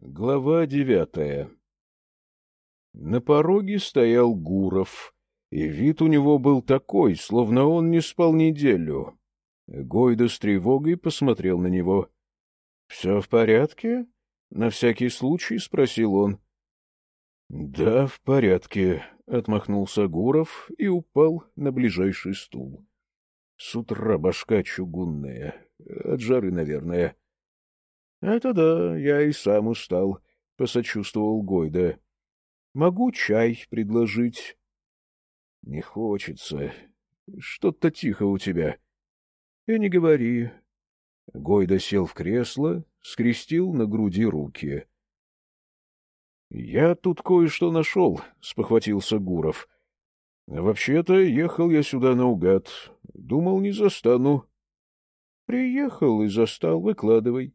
Глава девятая На пороге стоял Гуров, и вид у него был такой, словно он не спал неделю. Гойда с тревогой посмотрел на него. — Все в порядке? — на всякий случай спросил он. — Да, в порядке, — отмахнулся Гуров и упал на ближайший стул. С утра башка чугунная, от жары, наверное. —— Это да, я и сам устал, — посочувствовал Гойда. — Могу чай предложить. — Не хочется. Что-то тихо у тебя. — И не говори. Гойда сел в кресло, скрестил на груди руки. — Я тут кое-что нашел, — спохватился Гуров. — Вообще-то ехал я сюда наугад. Думал, не застану. — Приехал и застал, выкладывай.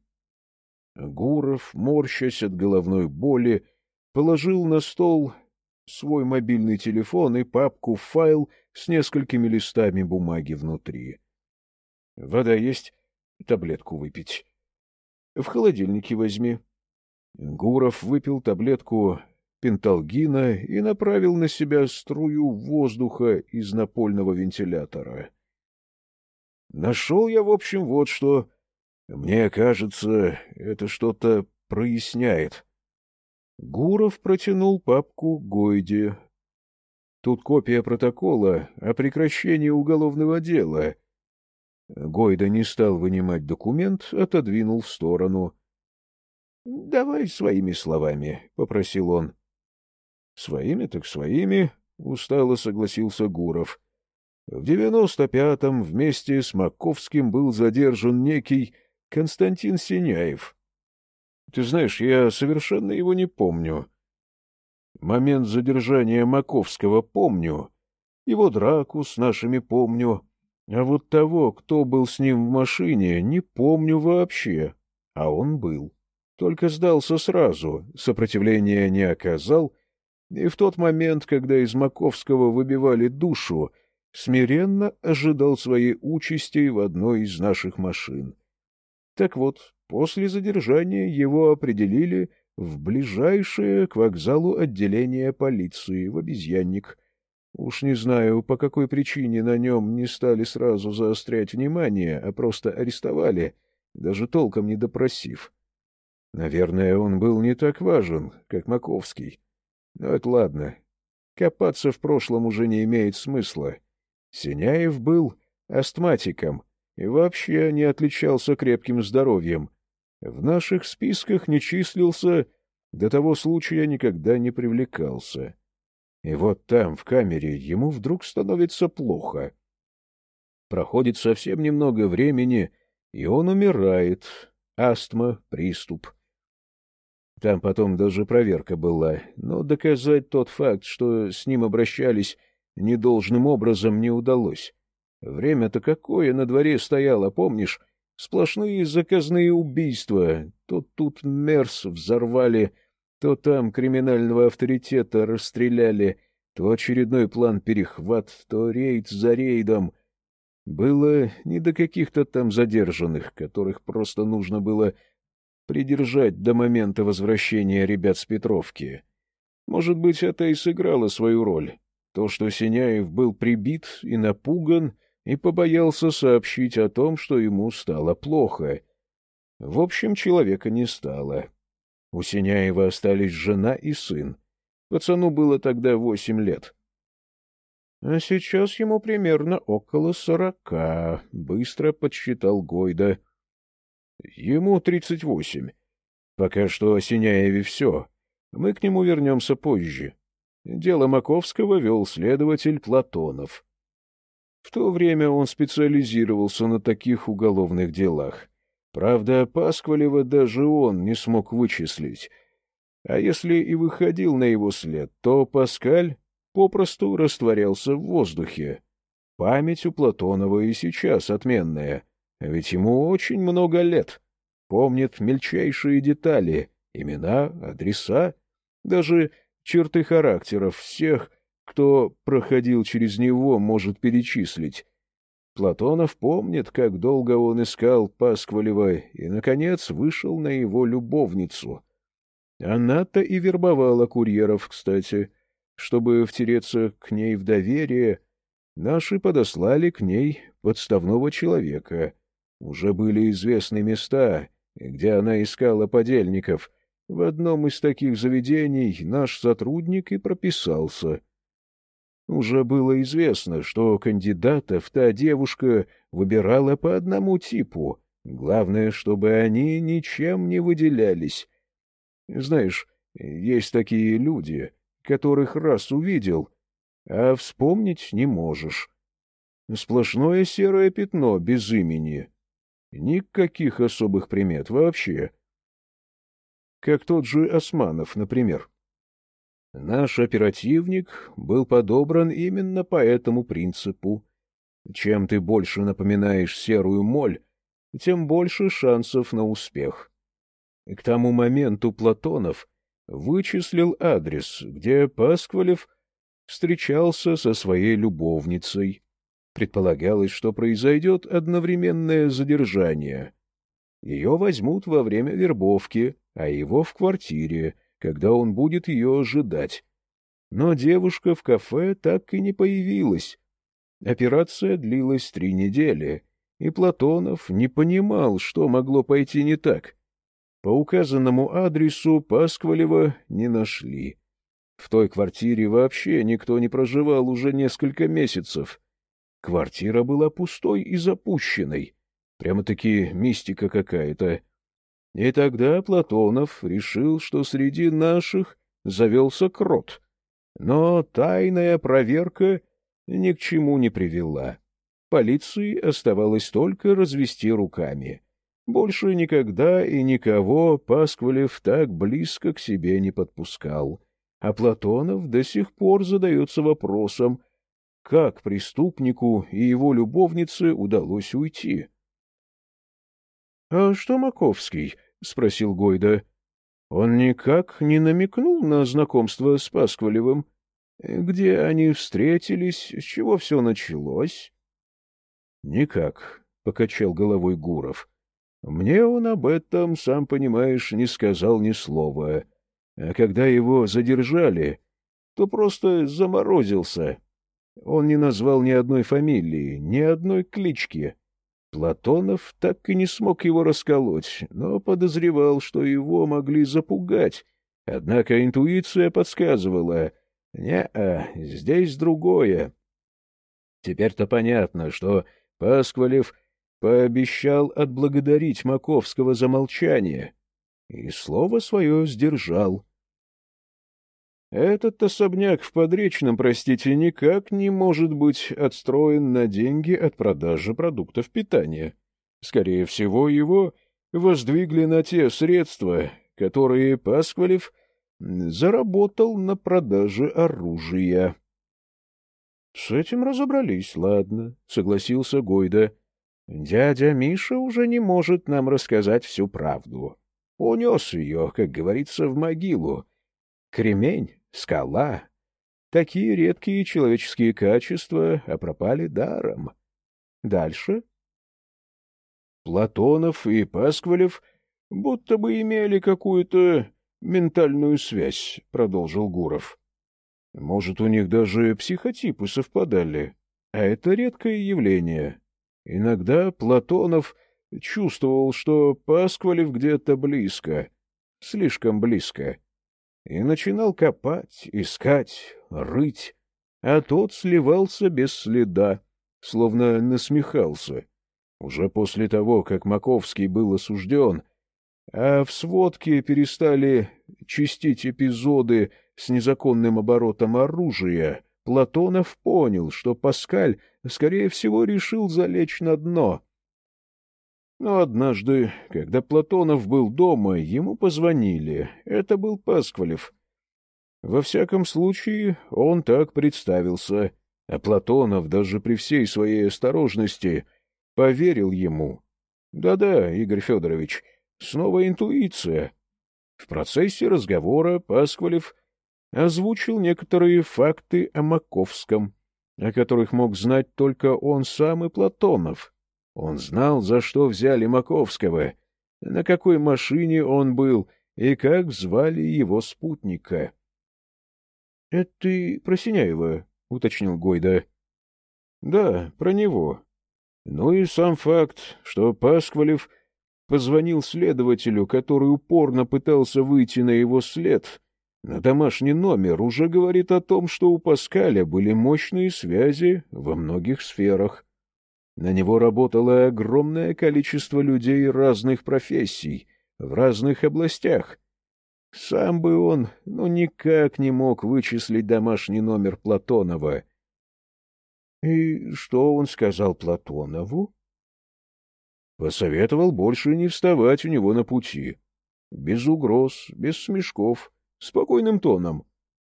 Гуров, морщась от головной боли, положил на стол свой мобильный телефон и папку файл с несколькими листами бумаги внутри. — Вода есть? Таблетку выпить. — В холодильнике возьми. Гуров выпил таблетку пенталгина и направил на себя струю воздуха из напольного вентилятора. Нашел я, в общем, вот что. Мне кажется, это что-то проясняет. Гуров протянул папку Гойде. Тут копия протокола о прекращении уголовного дела. Гойда не стал вынимать документ, отодвинул в сторону. — Давай своими словами, — попросил он. — Своими так своими, — устало согласился Гуров. В девяносто пятом вместе с Маковским был задержан некий Константин Синяев. Ты знаешь, я совершенно его не помню. Момент задержания Маковского помню, его драку с нашими помню, а вот того, кто был с ним в машине, не помню вообще. А он был. Только сдался сразу, сопротивления не оказал, и в тот момент, когда из Маковского выбивали душу, смиренно ожидал своей участи в одной из наших машин. Так вот, после задержания его определили в ближайшее к вокзалу отделение полиции в обезьянник. Уж не знаю, по какой причине на нем не стали сразу заострять внимание, а просто арестовали, даже толком не допросив. Наверное, он был не так важен, как Маковский. Но это ладно. Копаться в прошлом уже не имеет смысла. Синяев был астматиком — и вообще не отличался крепким здоровьем. В наших списках не числился, до того случая никогда не привлекался. И вот там, в камере, ему вдруг становится плохо. Проходит совсем немного времени, и он умирает. Астма, приступ. Там потом даже проверка была, но доказать тот факт, что с ним обращались недолжным образом, не удалось. Время-то какое на дворе стояло, помнишь? Сплошные заказные убийства. То тут Мерс взорвали, то там криминального авторитета расстреляли, то очередной план перехват, то рейд за рейдом. Было не до каких-то там задержанных, которых просто нужно было придержать до момента возвращения ребят с Петровки. Может быть, это и сыграло свою роль. То, что Синяев был прибит и напуган, и побоялся сообщить о том, что ему стало плохо. В общем, человека не стало. У Синяева остались жена и сын. Пацану было тогда восемь лет. А сейчас ему примерно около сорока, — быстро подсчитал Гойда. Ему тридцать восемь. Пока что о Синяеве все. Мы к нему вернемся позже. Дело Маковского вел следователь Платонов. В то время он специализировался на таких уголовных делах. Правда, Пасквалева даже он не смог вычислить. А если и выходил на его след, то Паскаль попросту растворялся в воздухе. Память у Платонова и сейчас отменная, ведь ему очень много лет. Помнит мельчайшие детали, имена, адреса, даже черты характеров всех, кто проходил через него, может перечислить. Платонов помнит, как долго он искал Пасквалева и, наконец, вышел на его любовницу. Она-то и вербовала курьеров, кстати. Чтобы втереться к ней в доверие, наши подослали к ней подставного человека. Уже были известны места, где она искала подельников. В одном из таких заведений наш сотрудник и прописался. Уже было известно, что кандидатов та девушка выбирала по одному типу. Главное, чтобы они ничем не выделялись. Знаешь, есть такие люди, которых раз увидел, а вспомнить не можешь. Сплошное серое пятно без имени. Никаких особых примет вообще. Как тот же Османов, например. Наш оперативник был подобран именно по этому принципу. Чем ты больше напоминаешь серую моль, тем больше шансов на успех. К тому моменту Платонов вычислил адрес, где Пасквалев встречался со своей любовницей. Предполагалось, что произойдет одновременное задержание. Ее возьмут во время вербовки, а его в квартире, когда он будет ее ожидать. Но девушка в кафе так и не появилась. Операция длилась три недели, и Платонов не понимал, что могло пойти не так. По указанному адресу Пасквалева не нашли. В той квартире вообще никто не проживал уже несколько месяцев. Квартира была пустой и запущенной. Прямо-таки мистика какая-то. И тогда Платонов решил, что среди наших завелся крот. Но тайная проверка ни к чему не привела. Полиции оставалось только развести руками. Больше никогда и никого Пасквалев так близко к себе не подпускал. А Платонов до сих пор задается вопросом, как преступнику и его любовнице удалось уйти. — А что Маковский? — спросил Гойда. — Он никак не намекнул на знакомство с Пасквалевым. Где они встретились, с чего все началось? — Никак, — покачал головой Гуров. — Мне он об этом, сам понимаешь, не сказал ни слова. А когда его задержали, то просто заморозился. Он не назвал ни одной фамилии, ни одной клички. Платонов так и не смог его расколоть, но подозревал, что его могли запугать. Однако интуиция подсказывала — не-а, здесь другое. Теперь-то понятно, что Пасквалев пообещал отблагодарить Маковского за молчание, и слово свое сдержал. Этот особняк в Подречном, простите, никак не может быть отстроен на деньги от продажи продуктов питания. Скорее всего, его воздвигли на те средства, которые Пасквалев заработал на продаже оружия. — С этим разобрались, ладно, — согласился Гойда. — Дядя Миша уже не может нам рассказать всю правду. Унес ее, как говорится, в могилу. Кремень скала. Такие редкие человеческие качества, а пропали даром. Дальше. Платонов и Пасквалев будто бы имели какую-то ментальную связь, — продолжил Гуров. Может, у них даже психотипы совпадали, а это редкое явление. Иногда Платонов чувствовал, что Пасквалев где-то близко, слишком близко и начинал копать, искать, рыть, а тот сливался без следа, словно насмехался. Уже после того, как Маковский был осужден, а в сводке перестали чистить эпизоды с незаконным оборотом оружия, Платонов понял, что Паскаль, скорее всего, решил залечь на дно — но однажды, когда Платонов был дома, ему позвонили. Это был Пасквалев. Во всяком случае, он так представился, а Платонов даже при всей своей осторожности поверил ему. Да-да, Игорь Федорович, снова интуиция. В процессе разговора Пасквалев озвучил некоторые факты о Маковском, о которых мог знать только он сам и Платонов. Он знал, за что взяли Маковского, на какой машине он был и как звали его спутника. — Это ты про Синяева? — уточнил Гойда. — Да, про него. Ну и сам факт, что Пасквалев позвонил следователю, который упорно пытался выйти на его след, на домашний номер, уже говорит о том, что у Паскаля были мощные связи во многих сферах. На него работало огромное количество людей разных профессий, в разных областях. Сам бы он, ну, никак не мог вычислить домашний номер Платонова. И что он сказал Платонову? Посоветовал больше не вставать у него на пути. Без угроз, без смешков, спокойным тоном.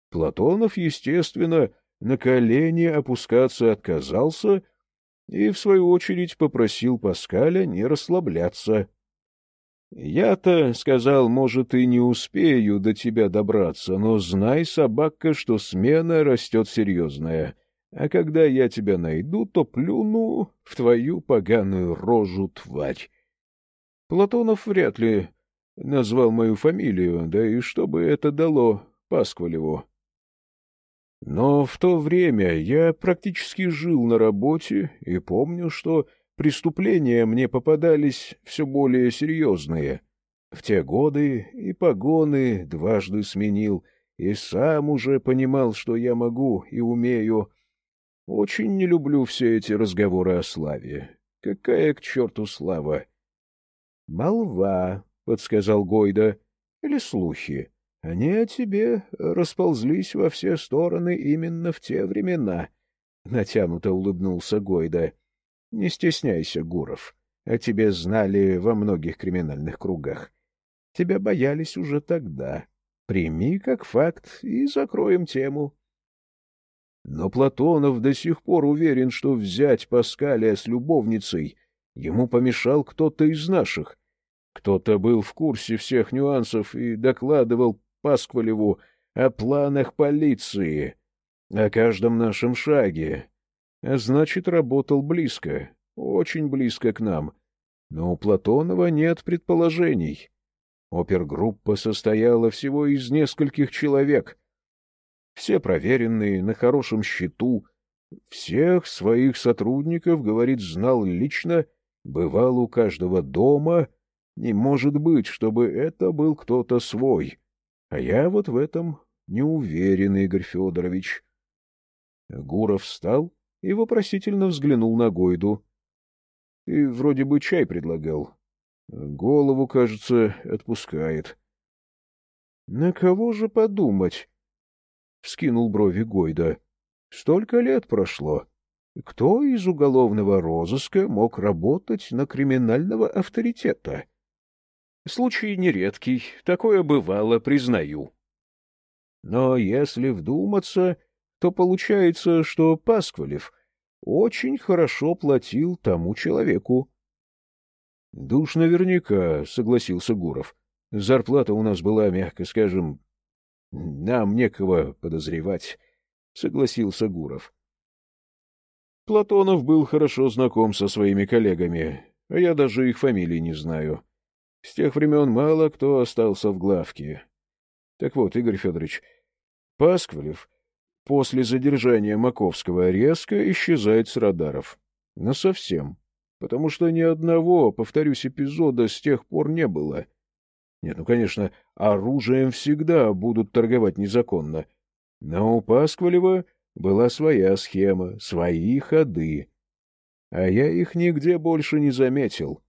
Платонов, естественно, на колени опускаться отказался и, в свою очередь, попросил Паскаля не расслабляться. «Я-то, — сказал, — может, и не успею до тебя добраться, но знай, собака, что смена растет серьезная, а когда я тебя найду, то плюну в твою поганую рожу, тварь». Платонов вряд ли назвал мою фамилию, да и что бы это дало Пасквалеву. Но в то время я практически жил на работе и помню, что преступления мне попадались все более серьезные. В те годы и погоны дважды сменил, и сам уже понимал, что я могу и умею. Очень не люблю все эти разговоры о славе. Какая к черту слава? — Молва, — подсказал Гойда, — или слухи. Они о тебе расползлись во все стороны именно в те времена. Натянуто улыбнулся Гойда. — Не стесняйся, Гуров. О тебе знали во многих криминальных кругах. Тебя боялись уже тогда. Прими как факт и закроем тему. Но Платонов до сих пор уверен, что взять Паскаля с любовницей ему помешал кто-то из наших. Кто-то был в курсе всех нюансов и докладывал Пасквалеву о планах полиции, о каждом нашем шаге. А значит, работал близко, очень близко к нам. Но у Платонова нет предположений. Опергруппа состояла всего из нескольких человек. Все проверенные, на хорошем счету. Всех своих сотрудников, говорит, знал лично, бывал у каждого дома. Не может быть, чтобы это был кто-то свой. А я вот в этом не уверен, Игорь Федорович. Гуров встал и вопросительно взглянул на Гойду. — Ты вроде бы чай предлагал. Голову, кажется, отпускает. — На кого же подумать? — вскинул брови Гойда. — Столько лет прошло. Кто из уголовного розыска мог работать на криминального авторитета? — Случай нередкий, такое бывало, признаю. Но если вдуматься, то получается, что Пасквалев очень хорошо платил тому человеку. — Душ наверняка, — согласился Гуров. — Зарплата у нас была, мягко скажем, нам некого подозревать, — согласился Гуров. Платонов был хорошо знаком со своими коллегами, а я даже их фамилий не знаю. С тех времен мало кто остался в главке. Так вот, Игорь Федорович, Пасквалев после задержания Маковского резко исчезает с радаров. Насовсем. Потому что ни одного, повторюсь, эпизода с тех пор не было. Нет, ну, конечно, оружием всегда будут торговать незаконно. Но у Пасквалева была своя схема, свои ходы. А я их нигде больше не заметил.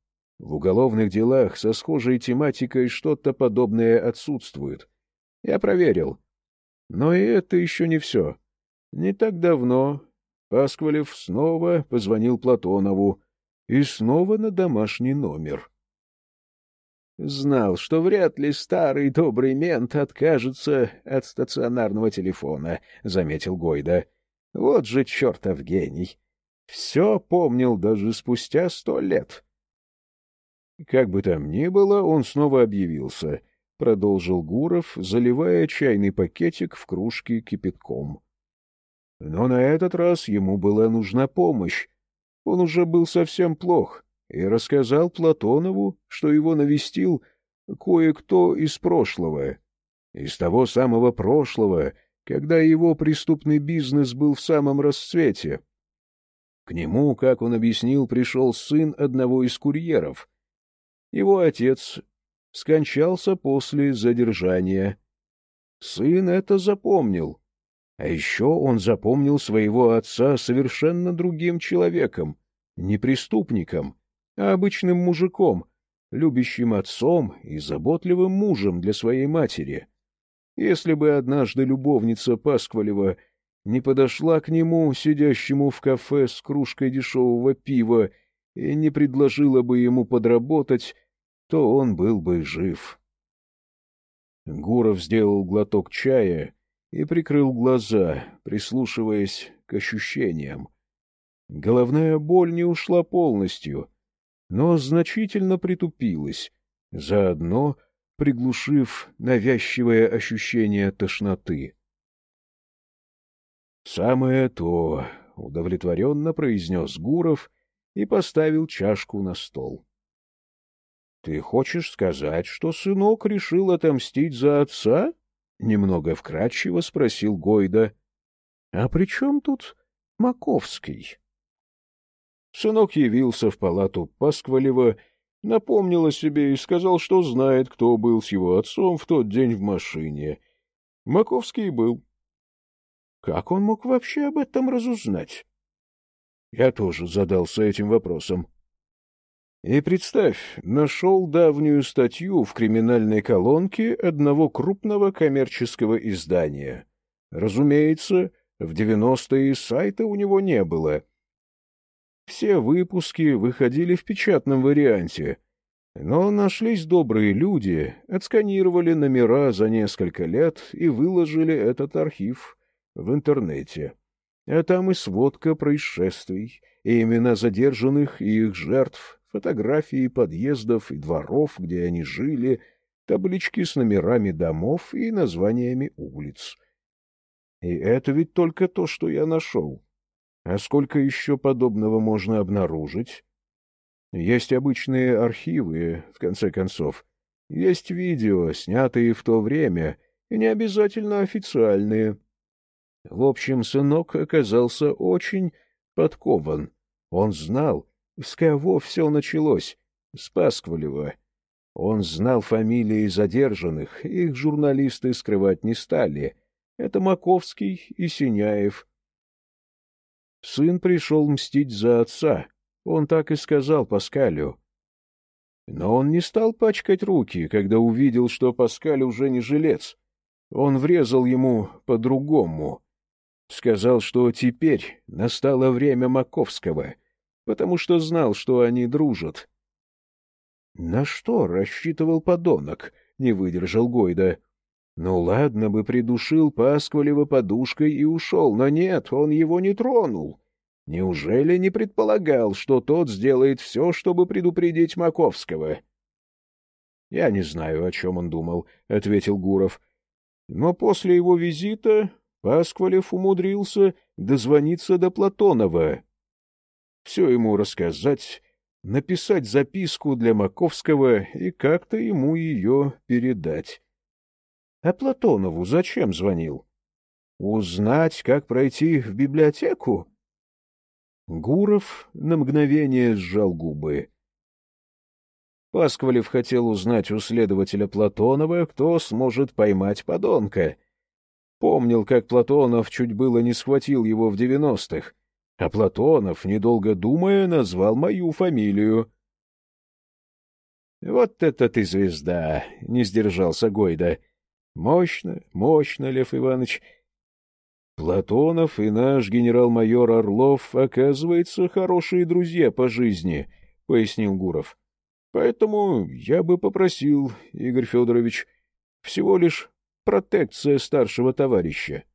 В уголовных делах со схожей тематикой что-то подобное отсутствует. Я проверил. Но и это еще не все. Не так давно Пасквалев снова позвонил Платонову и снова на домашний номер. Знал, что вряд ли старый добрый мент откажется от стационарного телефона, — заметил Гойда. Вот же чертов гений! Все помнил даже спустя сто лет. Как бы там ни было, он снова объявился, — продолжил Гуров, заливая чайный пакетик в кружке кипятком. Но на этот раз ему была нужна помощь. Он уже был совсем плох и рассказал Платонову, что его навестил кое-кто из прошлого. Из того самого прошлого, когда его преступный бизнес был в самом расцвете. К нему, как он объяснил, пришел сын одного из курьеров. Его отец скончался после задержания. Сын это запомнил. А еще он запомнил своего отца совершенно другим человеком, не преступником, а обычным мужиком, любящим отцом и заботливым мужем для своей матери. Если бы однажды любовница Пасквалева не подошла к нему, сидящему в кафе с кружкой дешевого пива, и не предложила бы ему подработать, то он был бы жив. Гуров сделал глоток чая и прикрыл глаза, прислушиваясь к ощущениям. Головная боль не ушла полностью, но значительно притупилась, заодно приглушив навязчивое ощущение тошноты. «Самое то», — удовлетворенно произнес Гуров и поставил чашку на стол. «Ты хочешь сказать, что сынок решил отомстить за отца?» — немного вкратчиво спросил Гойда. «А при чем тут Маковский?» Сынок явился в палату Пасквалева, напомнил о себе и сказал, что знает, кто был с его отцом в тот день в машине. Маковский был. Как он мог вообще об этом разузнать? Я тоже задался этим вопросом. И представь, нашел давнюю статью в криминальной колонке одного крупного коммерческого издания. Разумеется, в девяностые сайта у него не было. Все выпуски выходили в печатном варианте, но нашлись добрые люди, отсканировали номера за несколько лет и выложили этот архив в интернете. А там и сводка происшествий, и имена задержанных и их жертв, фотографии подъездов и дворов, где они жили, таблички с номерами домов и названиями улиц. И это ведь только то, что я нашел. А сколько еще подобного можно обнаружить? Есть обычные архивы, в конце концов. Есть видео, снятые в то время, и не обязательно официальные. В общем, сынок оказался очень подкован. Он знал, с кого все началось, с Пасквалева. Он знал фамилии задержанных, их журналисты скрывать не стали. Это Маковский и Синяев. Сын пришел мстить за отца, он так и сказал Паскалю. Но он не стал пачкать руки, когда увидел, что Паскаль уже не жилец. Он врезал ему по-другому. Сказал, что теперь настало время Маковского, потому что знал, что они дружат. — На что рассчитывал подонок? — не выдержал Гойда. — Ну ладно бы придушил Пасквалева подушкой и ушел, но нет, он его не тронул. Неужели не предполагал, что тот сделает все, чтобы предупредить Маковского? — Я не знаю, о чем он думал, — ответил Гуров. Но после его визита Пасквалев умудрился дозвониться до Платонова. Все ему рассказать, написать записку для Маковского и как-то ему ее передать. А Платонову зачем звонил? Узнать, как пройти в библиотеку? Гуров на мгновение сжал губы. Пасквалев хотел узнать у следователя Платонова, кто сможет поймать подонка. Помнил, как Платонов чуть было не схватил его в девяностых, а Платонов, недолго думая, назвал мою фамилию. — Вот это ты звезда! — не сдержался Гойда. — Мощно, мощно, Лев Иванович. Платонов и наш генерал-майор Орлов, оказывается, хорошие друзья по жизни, — пояснил Гуров. — Поэтому я бы попросил, Игорь Федорович, всего лишь протекция старшего товарища. —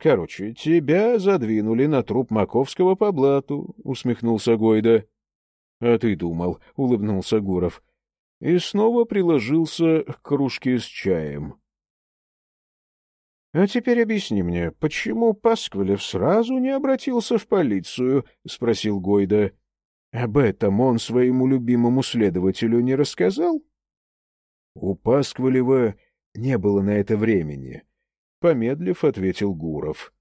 Короче, тебя задвинули на труп Маковского по блату, — усмехнулся Гойда. — А ты думал, — улыбнулся Гуров. И снова приложился к кружке с чаем. — А теперь объясни мне, почему Пасквалев сразу не обратился в полицию? — спросил Гойда. — Об этом он своему любимому следователю не рассказал? У Пасквалева не было на это времени. Помедлив, ответил Гуров.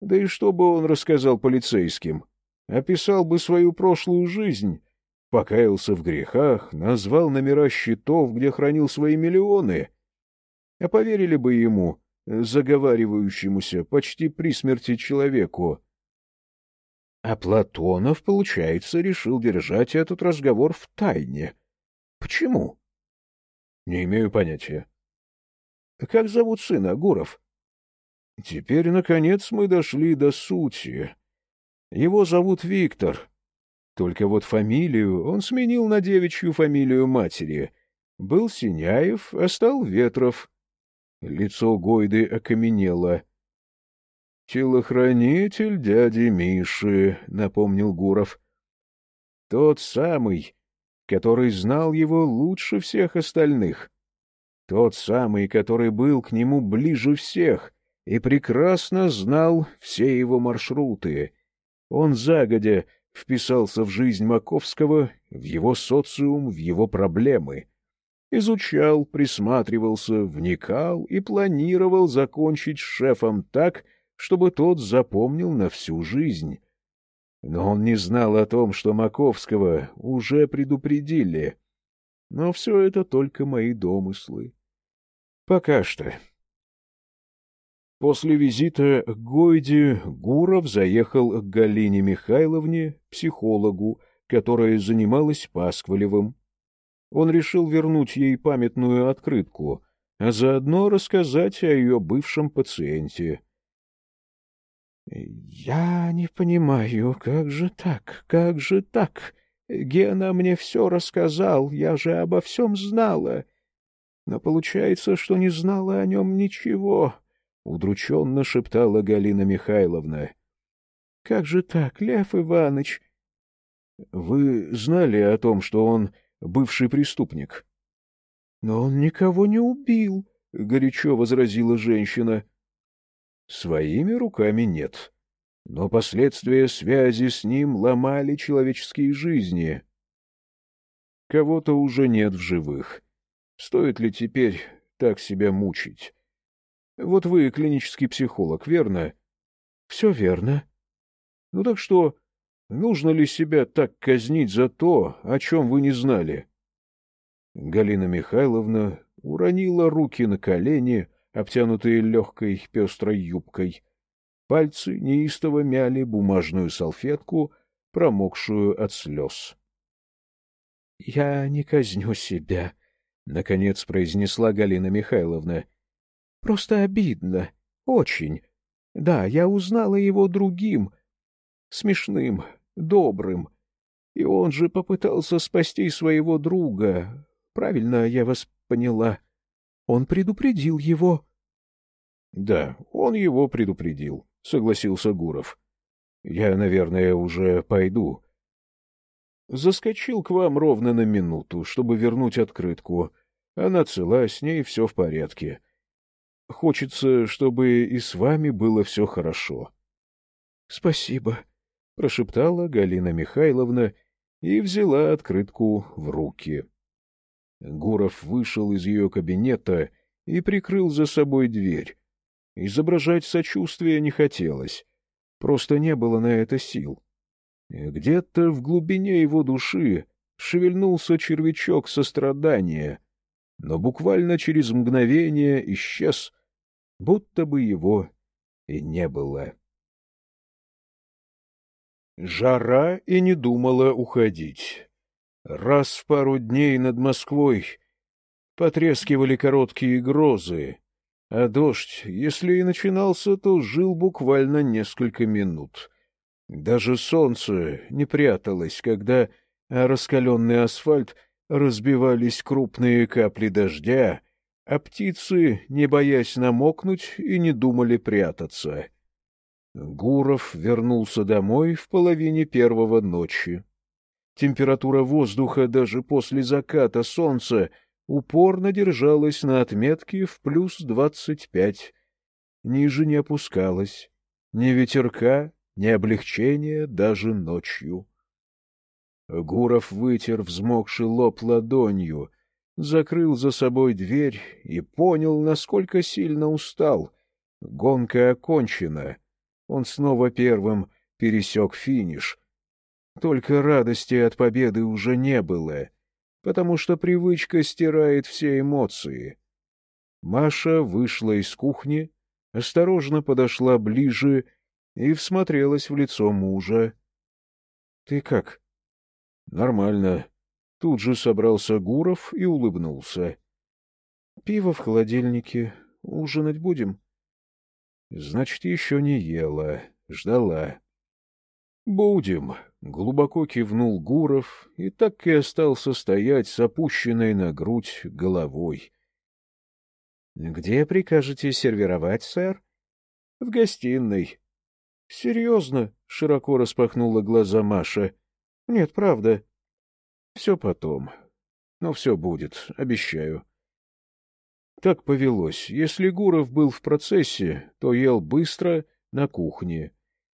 Да и что бы он рассказал полицейским? Описал бы свою прошлую жизнь, покаялся в грехах, назвал номера счетов, где хранил свои миллионы. А поверили бы ему, заговаривающемуся почти при смерти человеку. А Платонов, получается, решил держать этот разговор в тайне. Почему? Не имею понятия. Как зовут сына, Гуров? Теперь, наконец, мы дошли до сути. Его зовут Виктор. Только вот фамилию он сменил на девичью фамилию матери. Был Синяев, а стал Ветров. Лицо Гойды окаменело. — Телохранитель дяди Миши, — напомнил Гуров. — Тот самый, который знал его лучше всех остальных. Тот самый, который был к нему ближе всех и прекрасно знал все его маршруты. Он загодя вписался в жизнь Маковского, в его социум, в его проблемы. Изучал, присматривался, вникал и планировал закончить с шефом так, чтобы тот запомнил на всю жизнь. Но он не знал о том, что Маковского уже предупредили. Но все это только мои домыслы. Пока что. После визита к Гойде Гуров заехал к Галине Михайловне, психологу, которая занималась Пасквалевым. Он решил вернуть ей памятную открытку, а заодно рассказать о ее бывшем пациенте. — Я не понимаю, как же так, как же так? Гена мне все рассказал, я же обо всем знала. Но получается, что не знала о нем ничего. — удрученно шептала Галина Михайловна. — Как же так, Лев Иванович? — Вы знали о том, что он бывший преступник? — Но он никого не убил, — горячо возразила женщина. — Своими руками нет. Но последствия связи с ним ломали человеческие жизни. Кого-то уже нет в живых. Стоит ли теперь так себя мучить? Вот вы клинический психолог, верно? — Все верно. — Ну так что, нужно ли себя так казнить за то, о чем вы не знали? Галина Михайловна уронила руки на колени, обтянутые легкой пестрой юбкой. Пальцы неистово мяли бумажную салфетку, промокшую от слез. — Я не казню себя, — наконец произнесла Галина Михайловна. Просто обидно. Очень. Да, я узнала его другим. Смешным, добрым. И он же попытался спасти своего друга. Правильно я вас поняла. Он предупредил его. — Да, он его предупредил, — согласился Гуров. — Я, наверное, уже пойду. Заскочил к вам ровно на минуту, чтобы вернуть открытку. Она цела, с ней все в порядке. — Хочется, чтобы и с вами было все хорошо. — Спасибо, — прошептала Галина Михайловна и взяла открытку в руки. Гуров вышел из ее кабинета и прикрыл за собой дверь. Изображать сочувствие не хотелось, просто не было на это сил. Где-то в глубине его души шевельнулся червячок сострадания, но буквально через мгновение исчез, будто бы его и не было. Жара и не думала уходить. Раз в пару дней над Москвой потрескивали короткие грозы, а дождь, если и начинался, то жил буквально несколько минут. Даже солнце не пряталось, когда раскаленный асфальт разбивались крупные капли дождя, а птицы, не боясь намокнуть, и не думали прятаться. Гуров вернулся домой в половине первого ночи. Температура воздуха даже после заката солнца упорно держалась на отметке в плюс двадцать пять. Ниже не опускалась. Ни ветерка, ни облегчения даже ночью. Гуров вытер взмокший лоб ладонью, закрыл за собой дверь и понял, насколько сильно устал. Гонка окончена. Он снова первым пересек финиш. Только радости от победы уже не было, потому что привычка стирает все эмоции. Маша вышла из кухни, осторожно подошла ближе и всмотрелась в лицо мужа. — Ты как? — Нормально. Тут же собрался Гуров и улыбнулся. — Пиво в холодильнике. Ужинать будем? — Значит, еще не ела. Ждала. — Будем. Глубоко кивнул Гуров и так и остался стоять с опущенной на грудь головой. — Где прикажете сервировать, сэр? — В гостиной. — Серьезно? — широко распахнула глаза Маша. — Нет, правда. — Все потом. Но все будет, обещаю. Так повелось. Если Гуров был в процессе, то ел быстро на кухне,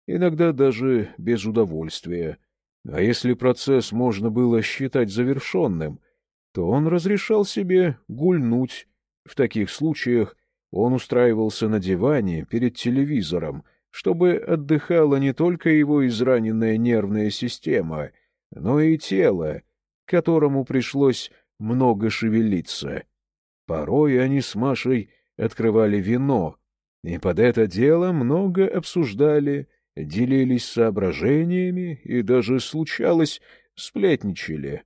иногда даже без удовольствия. А если процесс можно было считать завершенным, то он разрешал себе гульнуть. В таких случаях он устраивался на диване перед телевизором, чтобы отдыхала не только его израненная нервная система, но и тело, которому пришлось много шевелиться. Порой они с Машей открывали вино, и под это дело много обсуждали, делились соображениями и даже, случалось, сплетничали.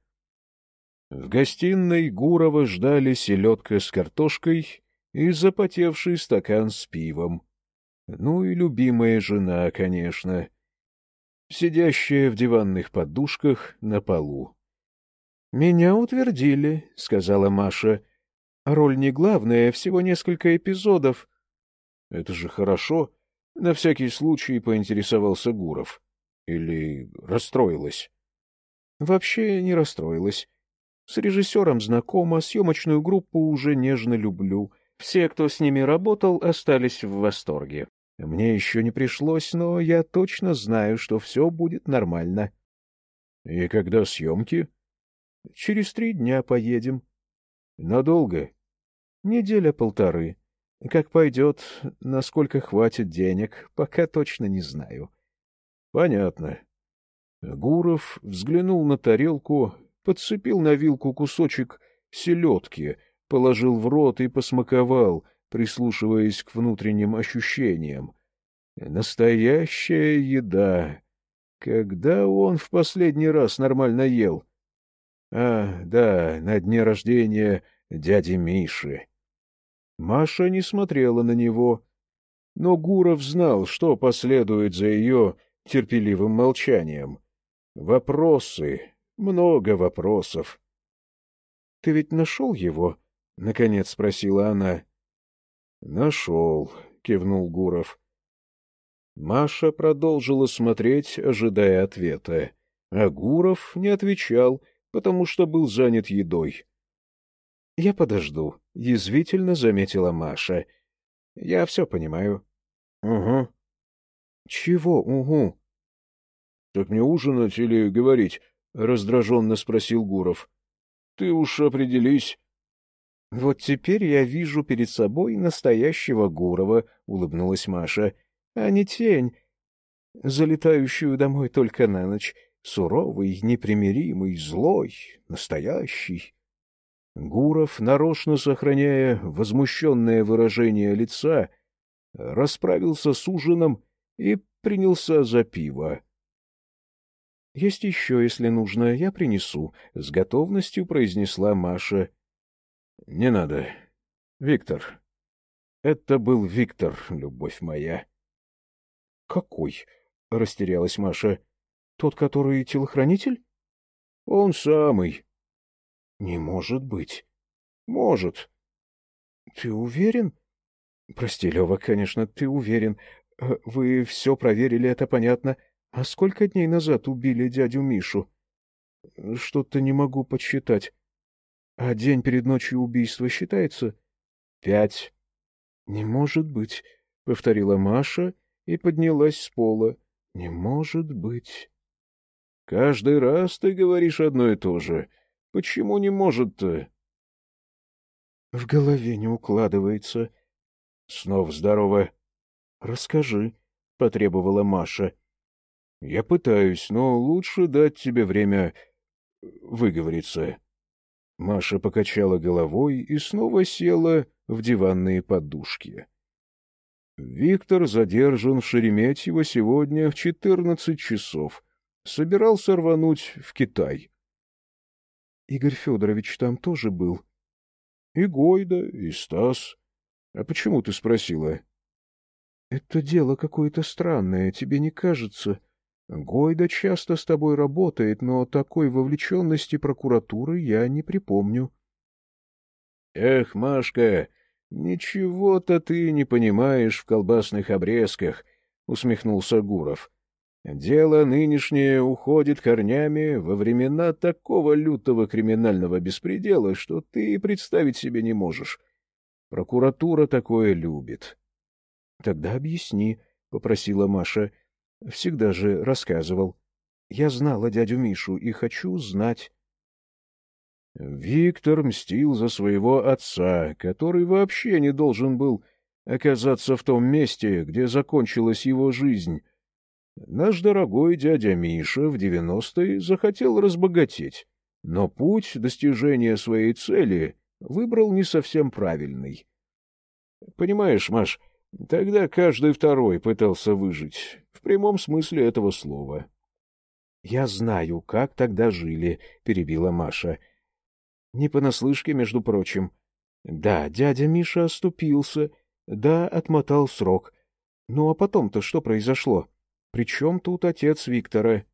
В гостиной Гурова ждали селедка с картошкой и запотевший стакан с пивом. Ну и любимая жена, конечно, сидящая в диванных подушках на полу. — Меня утвердили, — сказала Маша. — Роль не главная, всего несколько эпизодов. — Это же хорошо, — на всякий случай поинтересовался Гуров. Или расстроилась? — Вообще не расстроилась. С режиссером знакома, съемочную группу уже нежно люблю. Все, кто с ними работал, остались в восторге. Мне еще не пришлось, но я точно знаю, что все будет нормально. — И когда съемки? — Через три дня поедем. — Надолго? — Неделя-полторы. Как пойдет, насколько хватит денег, пока точно не знаю. — Понятно. Гуров взглянул на тарелку, подцепил на вилку кусочек селедки, положил в рот и посмаковал, прислушиваясь к внутренним ощущениям. Настоящая еда! Когда он в последний раз нормально ел? А, да, на дне рождения дяди Миши. Маша не смотрела на него, но Гуров знал, что последует за ее терпеливым молчанием. Вопросы, много вопросов. — Ты ведь нашел его? — наконец спросила она. — Нашел, — кивнул Гуров. Маша продолжила смотреть, ожидая ответа, а Гуров не отвечал, потому что был занят едой. — Я подожду, — язвительно заметила Маша. — Я все понимаю. — Угу. — Чего угу? — Так мне ужинать или говорить? — раздраженно спросил Гуров. — Ты уж определись. — Вот теперь я вижу перед собой настоящего Гурова, — улыбнулась Маша, — а не тень, залетающую домой только на ночь суровый, непримиримый, злой, настоящий. Гуров, нарочно сохраняя возмущенное выражение лица, расправился с ужином и принялся за пиво. — Есть еще, если нужно, я принесу, — с готовностью произнесла Маша. — Не надо. Виктор. Это был Виктор, любовь моя. — Какой? — растерялась Маша. Тот, который телохранитель? Он самый. Не может быть. Может. Ты уверен? Прости, Лева, конечно, ты уверен. Э, вы все проверили, это понятно. А сколько дней назад убили дядю Мишу? Что-то не могу подсчитать. А день перед ночью убийства считается? Пять. Не может быть, — повторила Маша и поднялась с пола. Не может быть. Каждый раз ты говоришь одно и то же. Почему не может-то? — В голове не укладывается. — Снова здорово. — Расскажи, — потребовала Маша. — Я пытаюсь, но лучше дать тебе время выговориться. Маша покачала головой и снова села в диванные подушки. Виктор задержан в Шереметьево сегодня в четырнадцать часов. Собирался рвануть в Китай. — Игорь Федорович там тоже был? — И Гойда, и Стас. А почему ты спросила? — Это дело какое-то странное, тебе не кажется? Гойда часто с тобой работает, но такой вовлеченности прокуратуры я не припомню. — Эх, Машка, ничего-то ты не понимаешь в колбасных обрезках, — усмехнулся Гуров. — Дело нынешнее уходит корнями во времена такого лютого криминального беспредела, что ты и представить себе не можешь. Прокуратура такое любит. — Тогда объясни, — попросила Маша. — Всегда же рассказывал. Я знала дядю Мишу и хочу знать. Виктор мстил за своего отца, который вообще не должен был оказаться в том месте, где закончилась его жизнь. Наш дорогой дядя Миша в девяностые захотел разбогатеть, но путь достижения своей цели выбрал не совсем правильный. Понимаешь, Маш, тогда каждый второй пытался выжить в прямом смысле этого слова. — Я знаю, как тогда жили, — перебила Маша. — Не понаслышке, между прочим. Да, дядя Миша оступился, да, отмотал срок. Ну а потом-то что произошло? Причем тут отец Виктора?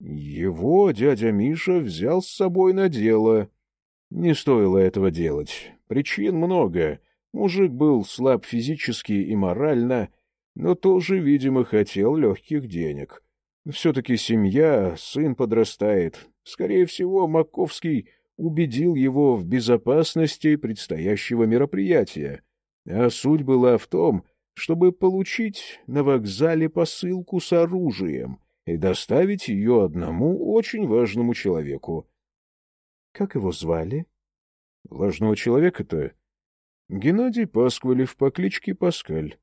Его дядя Миша взял с собой на дело. Не стоило этого делать. Причин много. Мужик был слаб физически и морально, — но тоже, видимо, хотел легких денег. Все-таки семья, сын подрастает. Скорее всего, Маковский убедил его в безопасности предстоящего мероприятия. А суть была в том, чтобы получить на вокзале посылку с оружием и доставить ее одному очень важному человеку. — Как его звали? — Важного человека-то? — Геннадий Пасквалев по кличке Паскаль.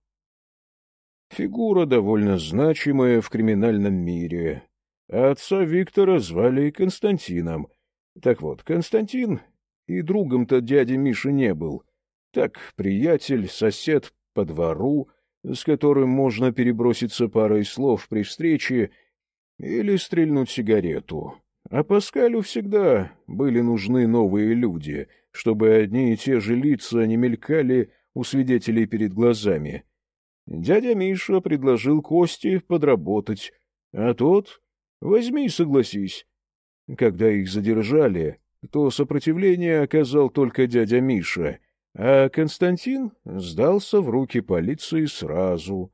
Фигура довольно значимая в криминальном мире. Отца Виктора звали Константином. Так вот, Константин и другом-то дяди Миши не был. Так, приятель, сосед по двору, с которым можно переброситься парой слов при встрече или стрельнуть сигарету. А Паскалю всегда были нужны новые люди, чтобы одни и те же лица не мелькали у свидетелей перед глазами — Дядя Миша предложил Косте подработать, а тот — возьми и согласись. Когда их задержали, то сопротивление оказал только дядя Миша, а Константин сдался в руки полиции сразу.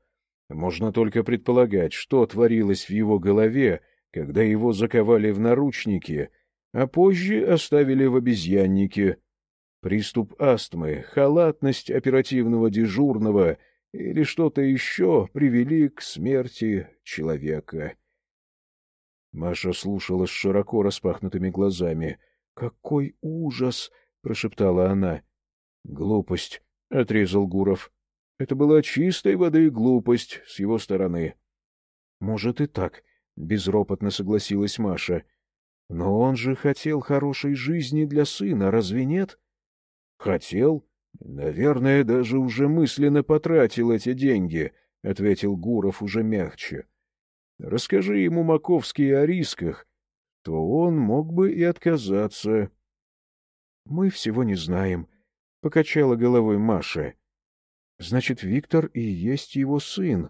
Можно только предполагать, что творилось в его голове, когда его заковали в наручники, а позже оставили в обезьяннике. Приступ астмы, халатность оперативного дежурного — или что-то еще привели к смерти человека. Маша слушала с широко распахнутыми глазами. «Какой ужас!» — прошептала она. «Глупость!» — отрезал Гуров. Это была чистой воды глупость с его стороны. «Может и так», — безропотно согласилась Маша. «Но он же хотел хорошей жизни для сына, разве нет?» «Хотел?» Наверное, даже уже мысленно потратил эти деньги, — ответил Гуров уже мягче. Расскажи ему Маковский о рисках, то он мог бы и отказаться. — Мы всего не знаем, — покачала головой Маша. — Значит, Виктор и есть его сын.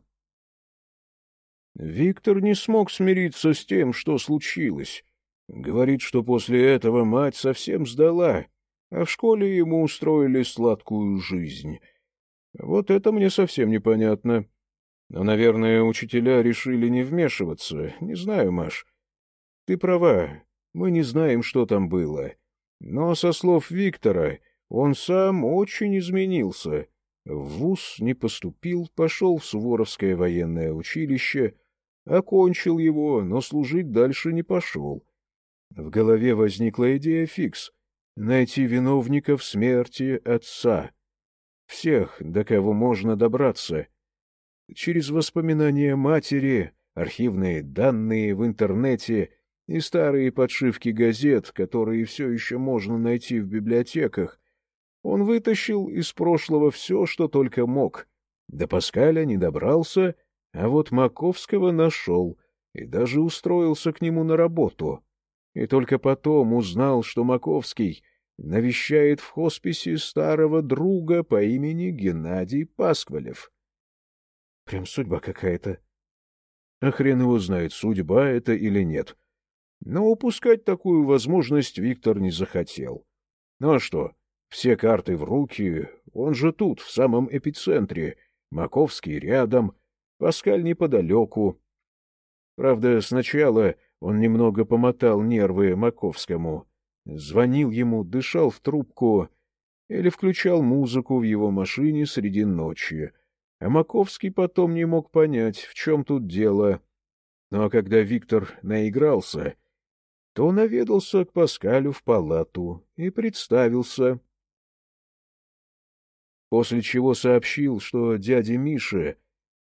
Виктор не смог смириться с тем, что случилось. Говорит, что после этого мать совсем сдала а в школе ему устроили сладкую жизнь. Вот это мне совсем непонятно. Но, наверное, учителя решили не вмешиваться. Не знаю, Маш. Ты права, мы не знаем, что там было. Но, со слов Виктора, он сам очень изменился. В вуз не поступил, пошел в Суворовское военное училище, окончил его, но служить дальше не пошел. В голове возникла идея фикс — найти виновников смерти отца. Всех, до кого можно добраться. Через воспоминания матери, архивные данные в интернете и старые подшивки газет, которые все еще можно найти в библиотеках, он вытащил из прошлого все, что только мог. До Паскаля не добрался, а вот Маковского нашел и даже устроился к нему на работу. И только потом узнал, что Маковский навещает в хосписе старого друга по имени Геннадий Пасквалев. Прям судьба какая-то. А хрен его знает, судьба это или нет. Но упускать такую возможность Виктор не захотел. Ну а что, все карты в руки, он же тут, в самом эпицентре, Маковский рядом, Паскаль неподалеку. Правда, сначала он немного помотал нервы Маковскому, звонил ему, дышал в трубку или включал музыку в его машине среди ночи, а Маковский потом не мог понять, в чем тут дело. Ну а когда Виктор наигрался, то наведался к Паскалю в палату и представился. После чего сообщил, что дядя Миша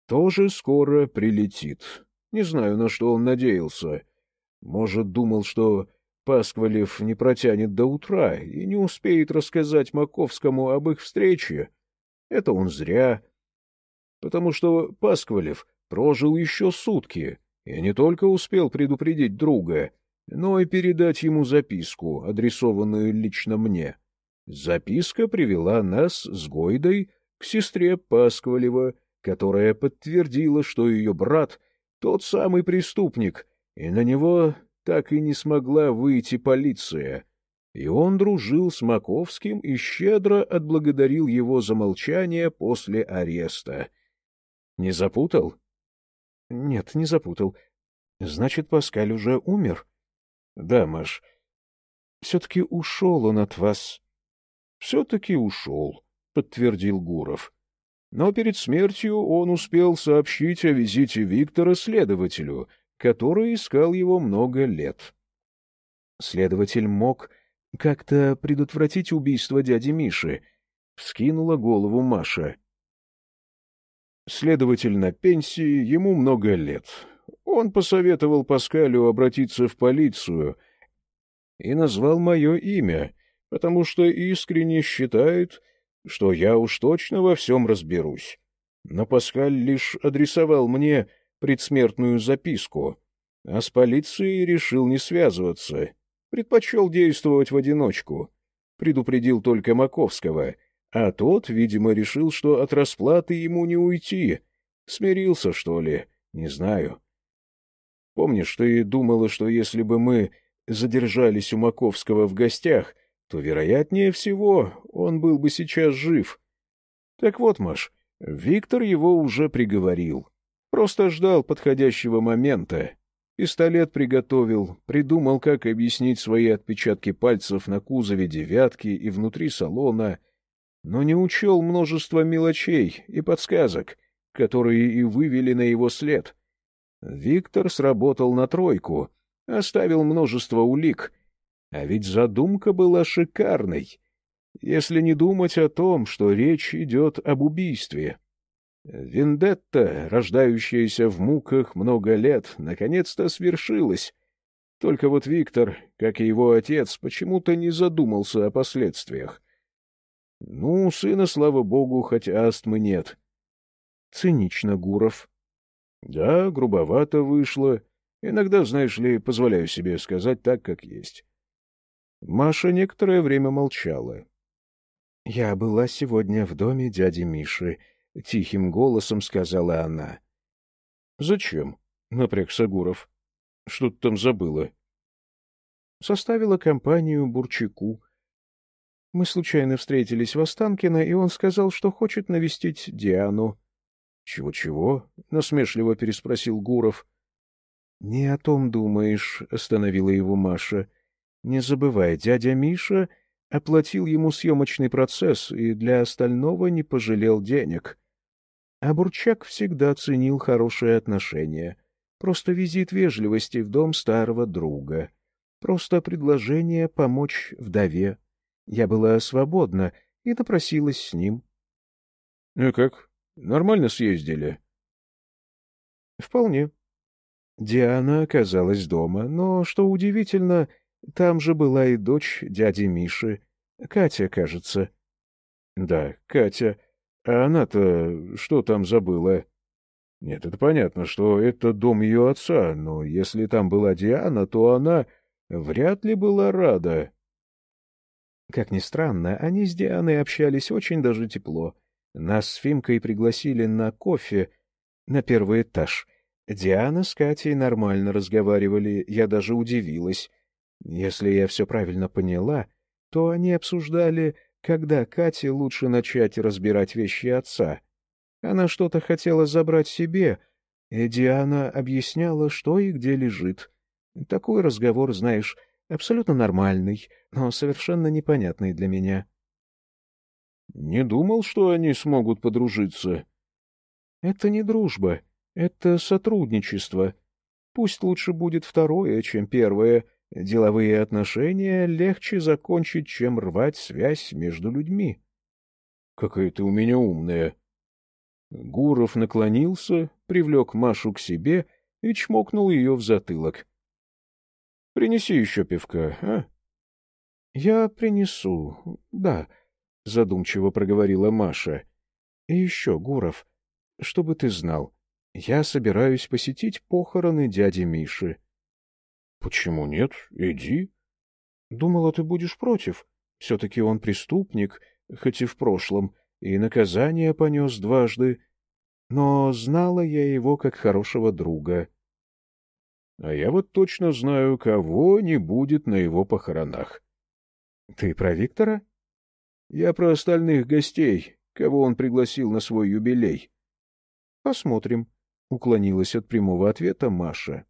тоже скоро прилетит. Не знаю, на что он надеялся. Может, думал, что Пасквалев не протянет до утра и не успеет рассказать Маковскому об их встрече. Это он зря, потому что Пасквалев прожил еще сутки и не только успел предупредить друга, но и передать ему записку, адресованную лично мне. Записка привела нас с Гойдой к сестре Пасквалева, которая подтвердила, что ее брат — тот самый преступник, и на него так и не смогла выйти полиция. И он дружил с Маковским и щедро отблагодарил его за молчание после ареста. Не запутал? Нет, не запутал. Значит, Паскаль уже умер? Да, Маш. Все-таки ушел он от вас. Все-таки ушел, подтвердил Гуров. Но перед смертью он успел сообщить о визите Виктора следователю, который искал его много лет. Следователь мог как-то предотвратить убийство дяди Миши, вскинула голову Маша. Следователь на пенсии, ему много лет. Он посоветовал Паскалю обратиться в полицию и назвал мое имя, потому что искренне считает, что я уж точно во всем разберусь. Но Паскаль лишь адресовал мне предсмертную записку, а с полицией решил не связываться, предпочел действовать в одиночку, предупредил только Маковского — а тот, видимо, решил, что от расплаты ему не уйти. Смирился, что ли? Не знаю. Помнишь, ты думала, что если бы мы задержались у Маковского в гостях, то, вероятнее всего, он был бы сейчас жив. Так вот, Маш, Виктор его уже приговорил. Просто ждал подходящего момента. Пистолет приготовил, придумал, как объяснить свои отпечатки пальцев на кузове «девятки» и внутри салона — но не учел множество мелочей и подсказок, которые и вывели на его след. Виктор сработал на тройку, оставил множество улик, а ведь задумка была шикарной, если не думать о том, что речь идет об убийстве. Вендетта, рождающаяся в муках много лет, наконец-то свершилась. Только вот Виктор, как и его отец, почему-то не задумался о последствиях. Ну, сына, слава богу, хоть астмы нет. Цинично, Гуров. Да, грубовато вышло. Иногда, знаешь ли, позволяю себе сказать так, как есть. Маша некоторое время молчала. — Я была сегодня в доме дяди Миши, — тихим голосом сказала она. — Зачем? — напрягся Гуров. — Что ты там забыла? — Составила компанию Бурчаку. Мы случайно встретились в Останкино, и он сказал, что хочет навестить Диану. «Чего — Чего-чего? — насмешливо переспросил Гуров. — Не о том думаешь, — остановила его Маша. — Не забывай, дядя Миша оплатил ему съемочный процесс и для остального не пожалел денег. А Бурчак всегда ценил хорошие отношения. Просто визит вежливости в дом старого друга. Просто предложение помочь вдове. Я была свободна и напросилась с ним. — Ну как, нормально съездили? — Вполне. Диана оказалась дома, но, что удивительно, там же была и дочь дяди Миши, Катя, кажется. — Да, Катя. А она-то что там забыла? — Нет, это понятно, что это дом ее отца, но если там была Диана, то она вряд ли была рада. Как ни странно, они с Дианой общались очень даже тепло. Нас с Фимкой пригласили на кофе на первый этаж. Диана с Катей нормально разговаривали, я даже удивилась. Если я все правильно поняла, то они обсуждали, когда Кате лучше начать разбирать вещи отца. Она что-то хотела забрать себе, и Диана объясняла, что и где лежит. Такой разговор, знаешь, абсолютно нормальный, но совершенно непонятный для меня. — Не думал, что они смогут подружиться. — Это не дружба, это сотрудничество. Пусть лучше будет второе, чем первое. Деловые отношения легче закончить, чем рвать связь между людьми. — Какая ты у меня умная. Гуров наклонился, привлек Машу к себе и чмокнул ее в затылок. — Принеси еще пивка, а? — Я принесу, да, — задумчиво проговорила Маша. — И еще, Гуров, чтобы ты знал, я собираюсь посетить похороны дяди Миши. — Почему нет? Иди. — Думала, ты будешь против. Все-таки он преступник, хоть и в прошлом, и наказание понес дважды. Но знала я его как хорошего друга. — а я вот точно знаю, кого не будет на его похоронах. — Ты про Виктора? — Я про остальных гостей, кого он пригласил на свой юбилей. — Посмотрим, — уклонилась от прямого ответа Маша. —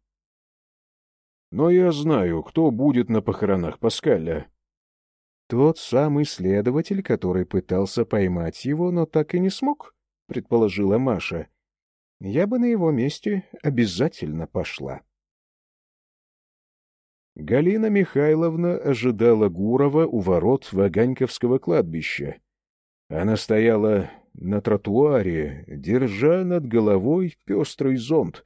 Но я знаю, кто будет на похоронах Паскаля. — Тот самый следователь, который пытался поймать его, но так и не смог, — предположила Маша. — Я бы на его месте обязательно пошла. Галина Михайловна ожидала Гурова у ворот Ваганьковского кладбища. Она стояла на тротуаре, держа над головой пестрый зонт,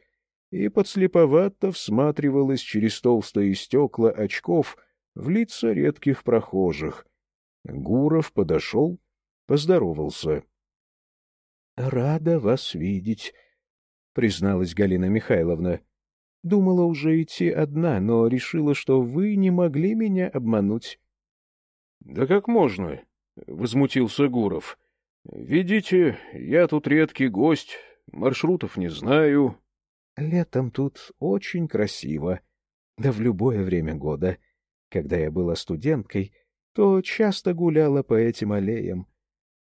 и подслеповато всматривалась через толстые стекла очков в лица редких прохожих. Гуров подошел, поздоровался. — Рада вас видеть, — призналась Галина Михайловна. Думала уже идти одна, но решила, что вы не могли меня обмануть. — Да как можно? — возмутился Гуров. — Видите, я тут редкий гость, маршрутов не знаю. — Летом тут очень красиво, да в любое время года. Когда я была студенткой, то часто гуляла по этим аллеям.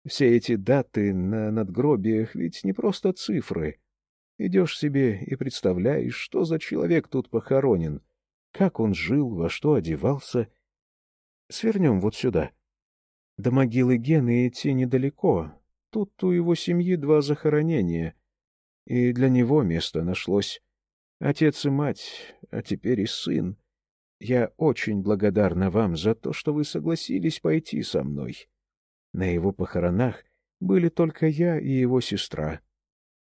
Все эти даты на надгробиях ведь не просто цифры — Идешь себе и представляешь, что за человек тут похоронен, как он жил, во что одевался. Свернем вот сюда. До могилы Гены идти недалеко. Тут у его семьи два захоронения. И для него место нашлось. Отец и мать, а теперь и сын. Я очень благодарна вам за то, что вы согласились пойти со мной. На его похоронах были только я и его сестра.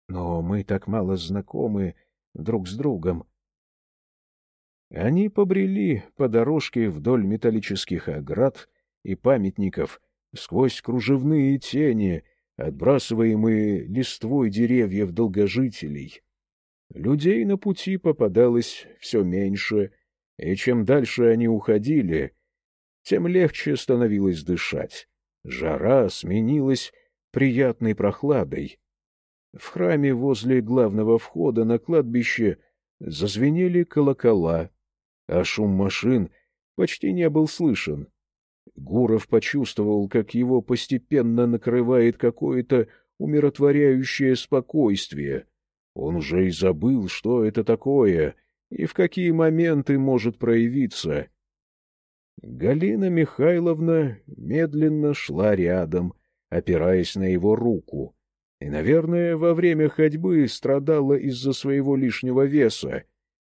Но мы так мало знакомы друг с другом. Они побрели по дорожке вдоль металлических оград и памятников, сквозь кружевные тени, отбрасываемые листвой деревьев долгожителей. Людей на пути попадалось все меньше, и чем дальше они уходили, тем легче становилось дышать. Жара сменилась приятной прохладой. В храме возле главного входа на кладбище зазвенели колокола, а шум машин почти не был слышен. Гуров почувствовал, как его постепенно накрывает какое-то умиротворяющее спокойствие. Он уже и забыл, что это такое и в какие моменты может проявиться. Галина Михайловна медленно шла рядом, опираясь на его руку и, наверное, во время ходьбы страдала из-за своего лишнего веса.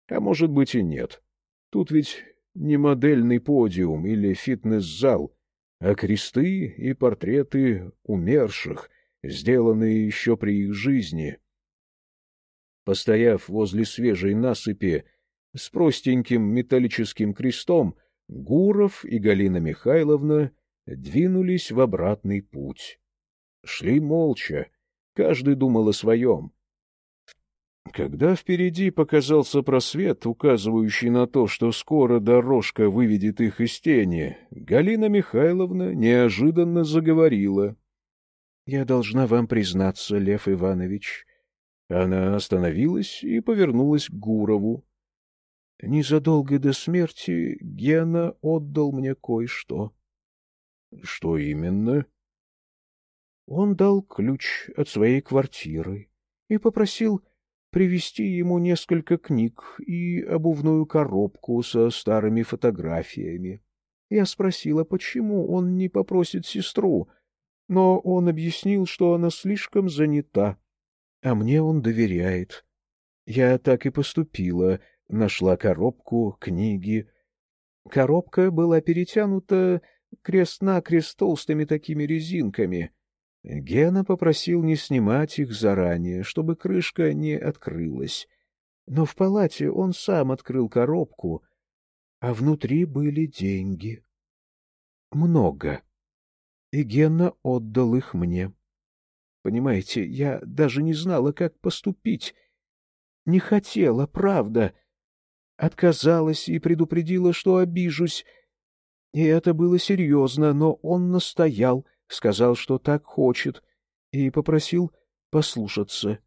А может быть и нет. Тут ведь не модельный подиум или фитнес-зал. а кресты и портреты умерших, сделанные еще при их жизни. Постояв возле свежей насыпи с простеньким металлическим крестом, Гуров и Галина Михайловна двинулись в обратный путь. Шли молча, каждый думал о своем. Когда впереди показался просвет, указывающий на то, что скоро дорожка выведет их из тени, Галина Михайловна неожиданно заговорила. — Я должна вам признаться, Лев Иванович. Она остановилась и повернулась к Гурову. Незадолго до смерти Гена отдал мне кое-что. — Что именно? Он дал ключ от своей квартиры и попросил привезти ему несколько книг и обувную коробку со старыми фотографиями. Я спросила, почему он не попросит сестру, но он объяснил, что она слишком занята, а мне он доверяет. Я так и поступила, нашла коробку, книги. Коробка была перетянута крест-накрест толстыми такими резинками — Гена попросил не снимать их заранее, чтобы крышка не открылась. Но в палате он сам открыл коробку, а внутри были деньги. Много. И Гена отдал их мне. Понимаете, я даже не знала, как поступить. Не хотела, правда. Отказалась и предупредила, что обижусь. И это было серьезно, но он настоял — сказал, что так хочет, и попросил послушаться.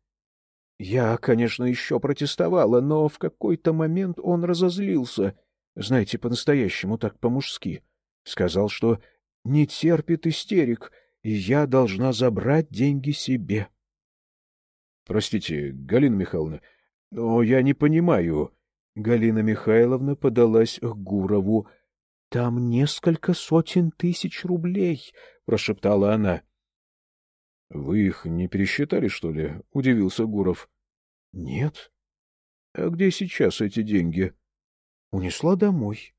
Я, конечно, еще протестовала, но в какой-то момент он разозлился, знаете, по-настоящему, так по-мужски. Сказал, что не терпит истерик, и я должна забрать деньги себе. — Простите, Галина Михайловна, но я не понимаю. Галина Михайловна подалась к Гурову. — Там несколько сотен тысяч рублей, прошептала она. — Вы их не пересчитали, что ли? — удивился Гуров. — Нет. — А где сейчас эти деньги? — Унесла домой.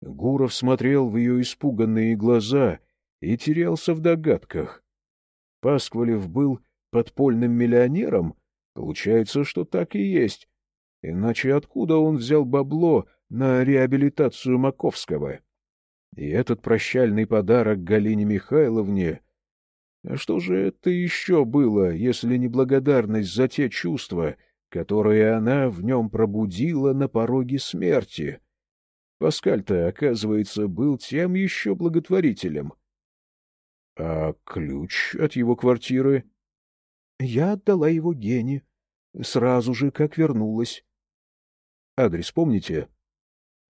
Гуров смотрел в ее испуганные глаза и терялся в догадках. Пасквалев был подпольным миллионером? Получается, что так и есть. Иначе откуда он взял бабло на реабилитацию Маковского? И этот прощальный подарок Галине Михайловне... А что же это еще было, если не благодарность за те чувства, которые она в нем пробудила на пороге смерти? Паскаль-то, оказывается, был тем еще благотворителем. — А ключ от его квартиры? — Я отдала его Гене, сразу же, как вернулась. — Адрес помните? —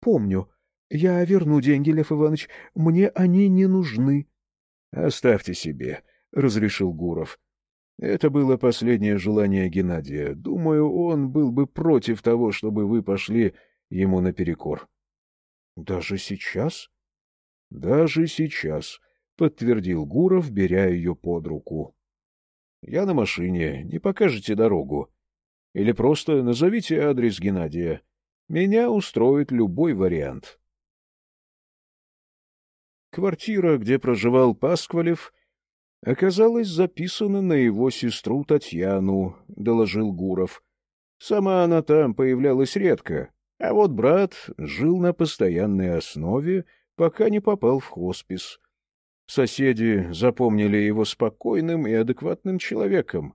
Помню. — Я верну деньги, Лев Иванович. Мне они не нужны. — Оставьте себе, — разрешил Гуров. Это было последнее желание Геннадия. Думаю, он был бы против того, чтобы вы пошли ему наперекор. — Даже сейчас? — Даже сейчас, — подтвердил Гуров, беря ее под руку. — Я на машине. Не покажете дорогу? Или просто назовите адрес Геннадия. Меня устроит любой вариант. Квартира, где проживал Пасквалев, оказалась записана на его сестру Татьяну, — доложил Гуров. Сама она там появлялась редко, а вот брат жил на постоянной основе, пока не попал в хоспис. Соседи запомнили его спокойным и адекватным человеком.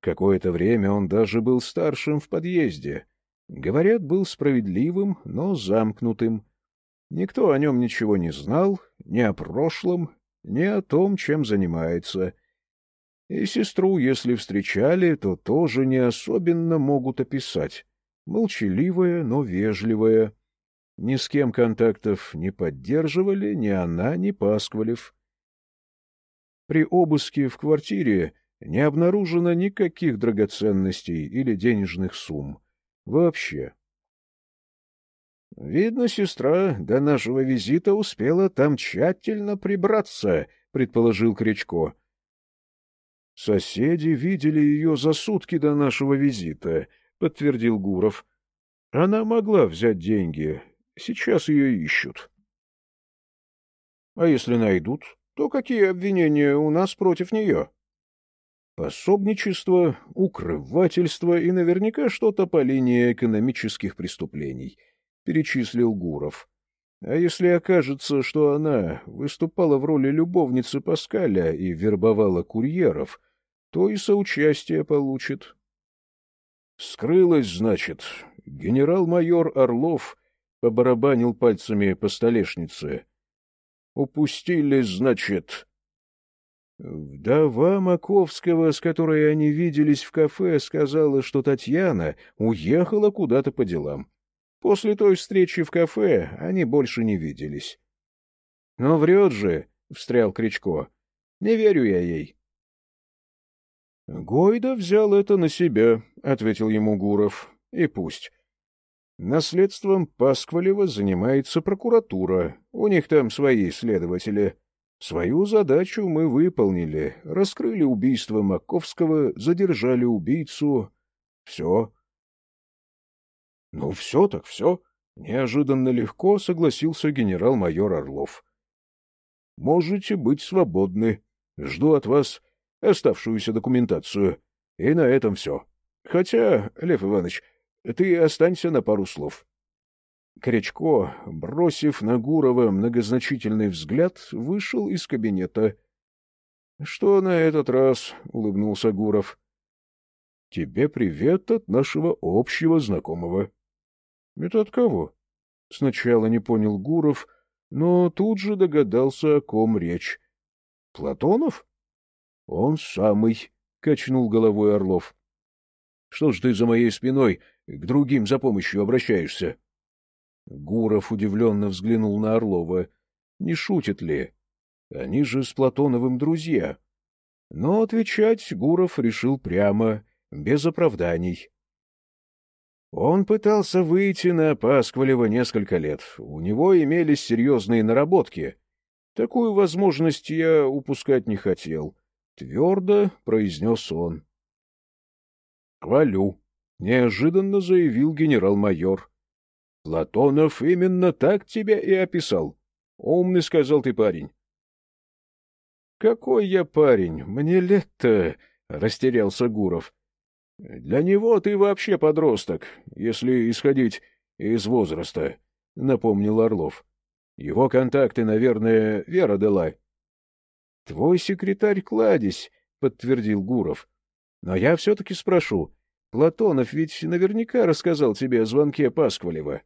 Какое-то время он даже был старшим в подъезде. Говорят, был справедливым, но замкнутым. Никто о нем ничего не знал, ни о прошлом, ни о том, чем занимается. И сестру, если встречали, то тоже не особенно могут описать. Молчаливая, но вежливая. Ни с кем контактов не поддерживали ни она, ни Пасквалев. При обыске в квартире не обнаружено никаких драгоценностей или денежных сумм. Вообще. Видно, сестра до нашего визита успела там тщательно прибраться, предположил Кричко. Соседи видели ее за сутки до нашего визита, подтвердил Гуров. Она могла взять деньги. Сейчас ее ищут. А если найдут, то какие обвинения у нас против нее? Пособничество, укрывательство и наверняка что-то по линии экономических преступлений, — перечислил Гуров. А если окажется, что она выступала в роли любовницы Паскаля и вербовала курьеров, то и соучастие получит. Скрылась, значит. Генерал-майор Орлов побарабанил пальцами по столешнице. Упустили, значит. Вдова Маковского, с которой они виделись в кафе, сказала, что Татьяна уехала куда-то по делам. После той встречи в кафе они больше не виделись. — Но врет же, — встрял Кричко. — Не верю я ей. — Гойда взял это на себя, — ответил ему Гуров. — И пусть. Наследством Пасквалева занимается прокуратура. У них там свои следователи. Свою задачу мы выполнили. Раскрыли убийство Маковского, задержали убийцу. Все. Ну, все так все. Неожиданно легко согласился генерал-майор Орлов. Можете быть свободны. Жду от вас оставшуюся документацию. И на этом все. Хотя, Лев Иванович, ты останься на пару слов. Крячко, бросив на Гурова многозначительный взгляд, вышел из кабинета. — Что на этот раз? — улыбнулся Гуров. — Тебе привет от нашего общего знакомого. — Это от кого? Сначала не понял Гуров, но тут же догадался, о ком речь. — Платонов? — Он самый, — качнул головой Орлов. — Что ж ты за моей спиной к другим за помощью обращаешься? Гуров удивленно взглянул на Орлова. Не шутит ли? Они же с Платоновым друзья. Но отвечать Гуров решил прямо, без оправданий. Он пытался выйти на Пасквалева несколько лет. У него имелись серьезные наработки. Такую возможность я упускать не хотел. Твердо произнес он. — Хвалю, — неожиданно заявил генерал-майор. — Платонов именно так тебя и описал. Умный, сказал ты парень. — Какой я парень? Мне лет-то... — растерялся Гуров. — Для него ты вообще подросток, если исходить из возраста, — напомнил Орлов. — Его контакты, наверное, Вера дала. — Твой секретарь кладезь, — подтвердил Гуров. — Но я все-таки спрошу, Платонов ведь наверняка рассказал тебе о звонке Пасквалева.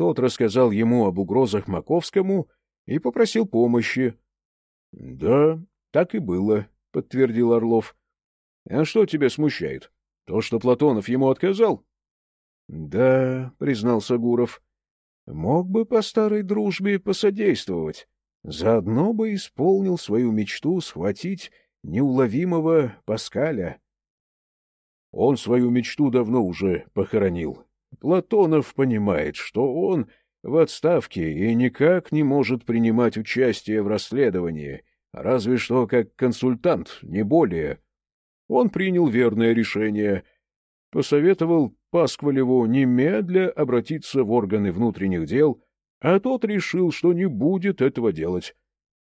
Тот рассказал ему об угрозах Маковскому и попросил помощи. — Да, так и было, — подтвердил Орлов. — А что тебя смущает? То, что Платонов ему отказал? — Да, — признался Гуров. — Мог бы по старой дружбе посодействовать. Заодно бы исполнил свою мечту схватить неуловимого Паскаля. Он свою мечту давно уже похоронил. Платонов понимает, что он в отставке и никак не может принимать участие в расследовании, разве что как консультант, не более. Он принял верное решение, посоветовал Пасквалеву немедля обратиться в органы внутренних дел, а тот решил, что не будет этого делать.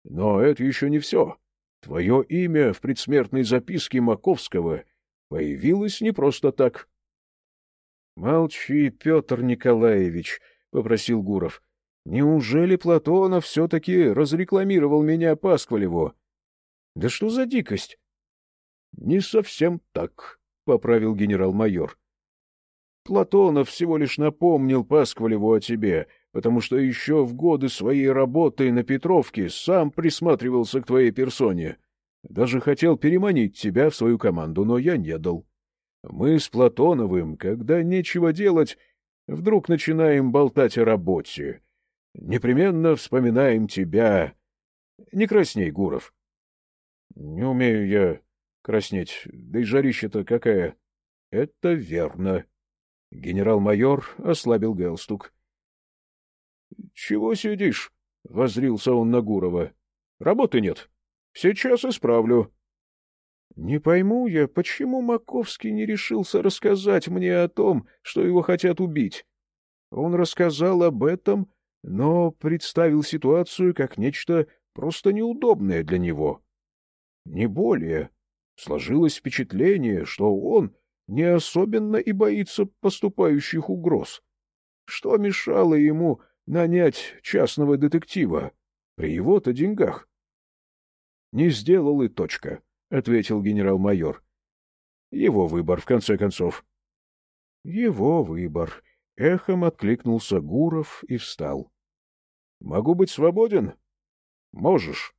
Но это еще не все. Твое имя в предсмертной записке Маковского — появилась не просто так. — Молчи, Петр Николаевич, — попросил Гуров. — Неужели Платонов все-таки разрекламировал меня Пасквалеву? — Да что за дикость? — Не совсем так, — поправил генерал-майор. Платонов всего лишь напомнил Пасквалеву о тебе, потому что еще в годы своей работы на Петровке сам присматривался к твоей персоне. Даже хотел переманить тебя в свою команду, но я не дал. Мы с Платоновым, когда нечего делать, вдруг начинаем болтать о работе. Непременно вспоминаем тебя. Не красней, Гуров. Не умею я краснеть, да и жарища-то какая. Это верно. Генерал-майор ослабил галстук. — Чего сидишь? — возрился он на Гурова. — Работы нет. Сейчас исправлю. Не пойму я, почему Маковский не решился рассказать мне о том, что его хотят убить. Он рассказал об этом но представил ситуацию как нечто просто неудобное для него. Не более. Сложилось впечатление, что он не особенно и боится поступающих угроз. Что мешало ему нанять частного детектива при его-то деньгах? — Не сделал и точка, — ответил генерал-майор. — Его выбор, в конце концов. — Его выбор, — эхом откликнулся Гуров и встал. — Могу быть свободен? — Можешь.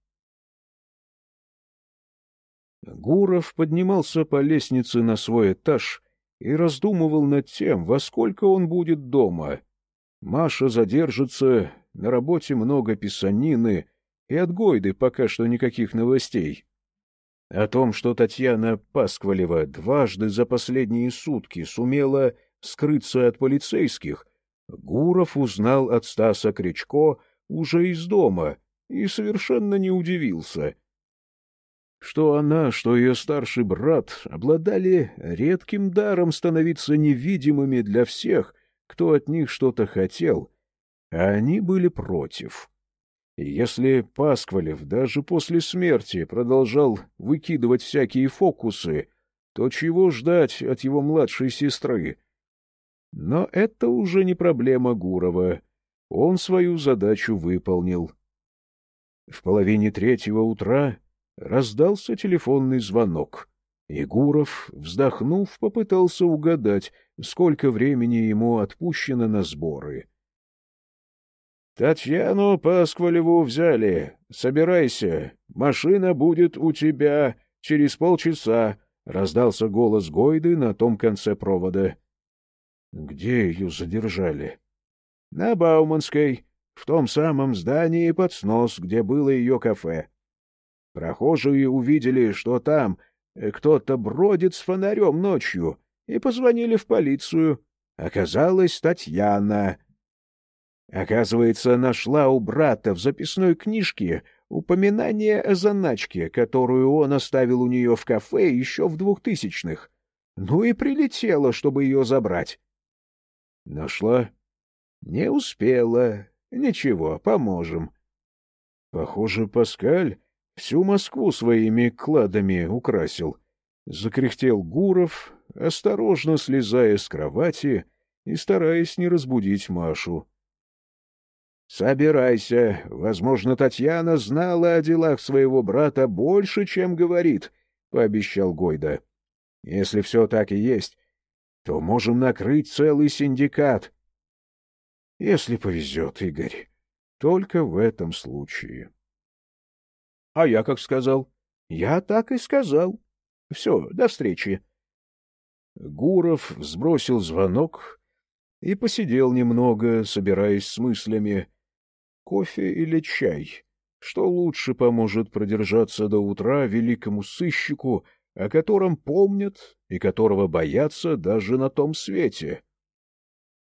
Гуров поднимался по лестнице на свой этаж и раздумывал над тем, во сколько он будет дома. Маша задержится, на работе много писанины, и от Гойды пока что никаких новостей. О том, что Татьяна Пасквалева дважды за последние сутки сумела скрыться от полицейских, Гуров узнал от Стаса Кричко уже из дома и совершенно не удивился — что она, что ее старший брат обладали редким даром становиться невидимыми для всех, кто от них что-то хотел, а они были против. И если Пасквалев даже после смерти продолжал выкидывать всякие фокусы, то чего ждать от его младшей сестры? Но это уже не проблема Гурова. Он свою задачу выполнил. В половине третьего утра Раздался телефонный звонок. Егуров, вздохнув, попытался угадать, сколько времени ему отпущено на сборы. — Татьяну Пасквалеву взяли. Собирайся. Машина будет у тебя через полчаса, — раздался голос Гойды на том конце провода. — Где ее задержали? — На Бауманской, в том самом здании под снос, где было ее кафе. Прохожие увидели, что там э, кто-то бродит с фонарем ночью, и позвонили в полицию. Оказалась Татьяна. Оказывается, нашла у брата в записной книжке упоминание о заначке, которую он оставил у нее в кафе еще в двухтысячных. Ну и прилетела, чтобы ее забрать. Нашла? Не успела. Ничего, поможем. Похоже, Паскаль Всю Москву своими кладами украсил. Закряхтел Гуров, осторожно слезая с кровати и стараясь не разбудить Машу. — Собирайся. Возможно, Татьяна знала о делах своего брата больше, чем говорит, — пообещал Гойда. — Если все так и есть, то можем накрыть целый синдикат. — Если повезет, Игорь. Только в этом случае. — а я как сказал? Я так и сказал. Все, до встречи. Гуров сбросил звонок и посидел немного, собираясь с мыслями. Кофе или чай? Что лучше поможет продержаться до утра великому сыщику, о котором помнят и которого боятся даже на том свете?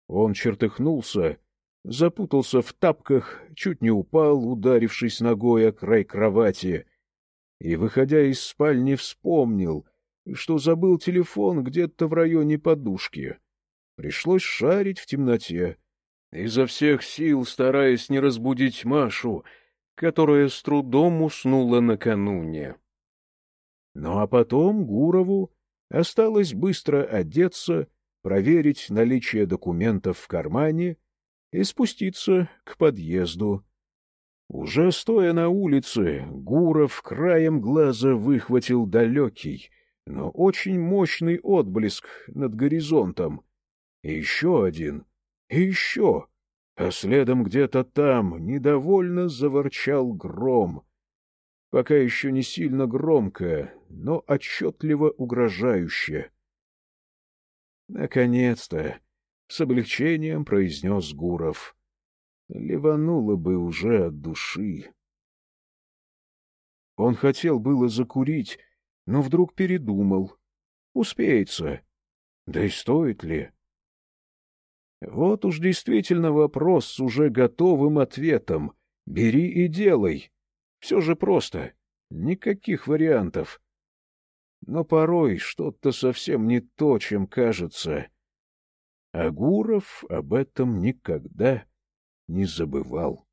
Он чертыхнулся запутался в тапках, чуть не упал, ударившись ногой о край кровати, и, выходя из спальни, вспомнил, что забыл телефон где-то в районе подушки. Пришлось шарить в темноте, изо всех сил стараясь не разбудить Машу, которая с трудом уснула накануне. Ну а потом Гурову осталось быстро одеться, проверить наличие документов в кармане — и спуститься к подъезду. Уже стоя на улице, Гуров краем глаза выхватил далекий, но очень мощный отблеск над горизонтом. И еще один, и еще, а следом где-то там недовольно заворчал гром. Пока еще не сильно громко, но отчетливо угрожающе. Наконец-то — с облегчением произнес Гуров. Ливануло бы уже от души. Он хотел было закурить, но вдруг передумал. Успеется. Да и стоит ли? Вот уж действительно вопрос с уже готовым ответом. Бери и делай. Все же просто. Никаких вариантов. Но порой что-то совсем не то, чем кажется. Агуров об этом никогда не забывал.